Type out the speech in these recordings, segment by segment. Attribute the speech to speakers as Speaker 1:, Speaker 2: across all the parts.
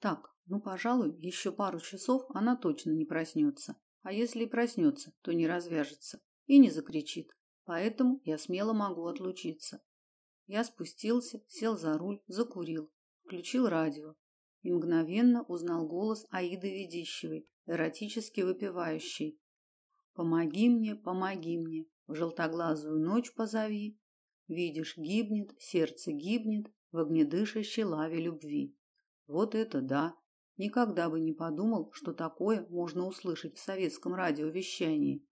Speaker 1: Так, ну, пожалуй, еще пару часов она точно не проснется. А если и проснется, то не развяжется и не закричит. Поэтому я смело могу отлучиться. Я спустился, сел за руль, закурил, включил радио и мгновенно узнал голос Аиды Ведищевой, эротически выпивающей. «Помоги мне, помоги мне, в желтоглазую ночь позови. Видишь, гибнет, сердце гибнет в огнедышащей лаве любви». Вот это да! Никогда бы не подумал, что такое можно услышать в советском радиовещании.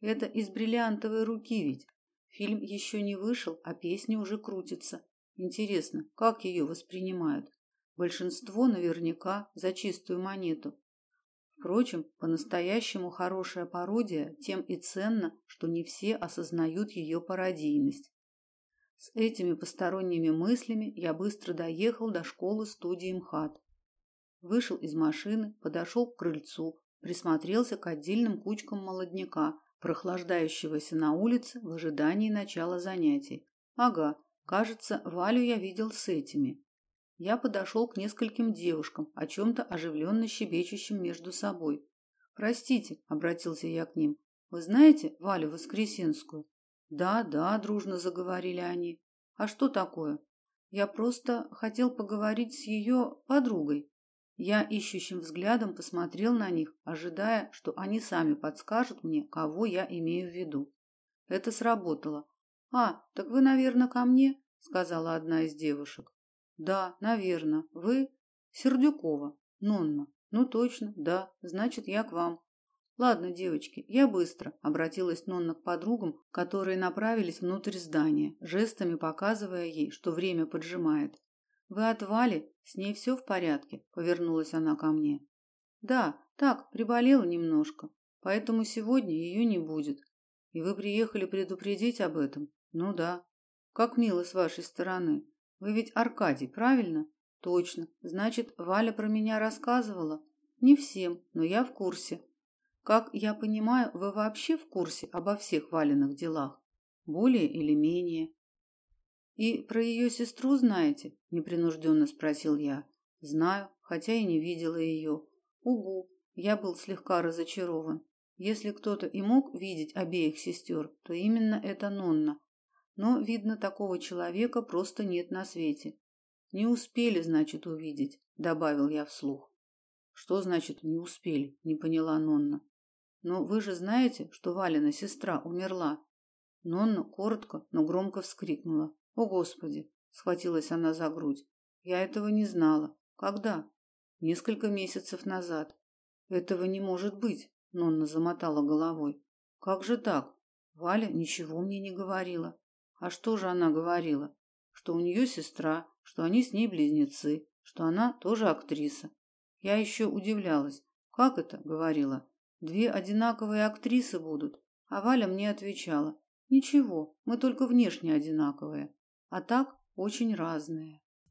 Speaker 1: Это из бриллиантовой руки ведь. Фильм еще не вышел, а песня уже крутится. Интересно, как ее воспринимают? Большинство наверняка за чистую монету. Впрочем, по-настоящему хорошая пародия тем и ценна, что не все осознают ее пародийность. С этими посторонними мыслями я быстро доехал до школы-студии МХАТ. Вышел из машины, подошел к крыльцу, присмотрелся к отдельным кучкам молодняка, прохлаждающегося на улице в ожидании начала занятий. Ага, кажется, Валю я видел с этими. Я подошел к нескольким девушкам, о чем-то оживленно щебечущим между собой. «Простите», — обратился я к ним, — «вы знаете Валю Воскресенскую?» «Да, да», — дружно заговорили они. «А что такое?» «Я просто хотел поговорить с ее подругой». Я ищущим взглядом посмотрел на них, ожидая, что они сами подскажут мне, кого я имею в виду. Это сработало. «А, так вы, наверное, ко мне?» — сказала одна из девушек. Да, наверное. Вы Сердюкова. Нонна. Ну точно, да. Значит, я к вам. Ладно, девочки, я быстро, обратилась Нонна к подругам, которые направились внутрь здания, жестами показывая ей, что время поджимает. Вы от Вали? С ней все в порядке? повернулась она ко мне. Да, так, приболела немножко, поэтому сегодня ее не будет. И вы приехали предупредить об этом? Ну да. Как мило с вашей стороны. Вы ведь Аркадий, правильно? Точно. Значит, Валя про меня рассказывала? Не всем, но я в курсе. Как я понимаю, вы вообще в курсе обо всех Валиных делах? Более или менее. И про ее сестру знаете? непринужденно спросил я. Знаю, хотя и не видела ее. Угу. Я был слегка разочарован. Если кто-то и мог видеть обеих сестер, то именно эта Нонна, но, видно, такого человека просто нет на свете. Не успели, значит, увидеть, добавил я вслух. Что значит не успели? не поняла Нонна. Но вы же знаете, что Валина сестра умерла. Нонна коротко, но громко вскрикнула. О, господи, схватилась она за грудь. Я этого не знала. Когда? Несколько месяцев назад. Этого не может быть, Нонна замотала головой. Как же так? Валя ничего мне не говорила. А что же она говорила? Что у нее сестра, что они с ней близнецы, что она тоже актриса. Я еще удивлялась. Как это, говорила? Две одинаковые актрисы будут. А Валя мне отвечала: "Ничего, мы только внешне одинаковые, а так очень разные".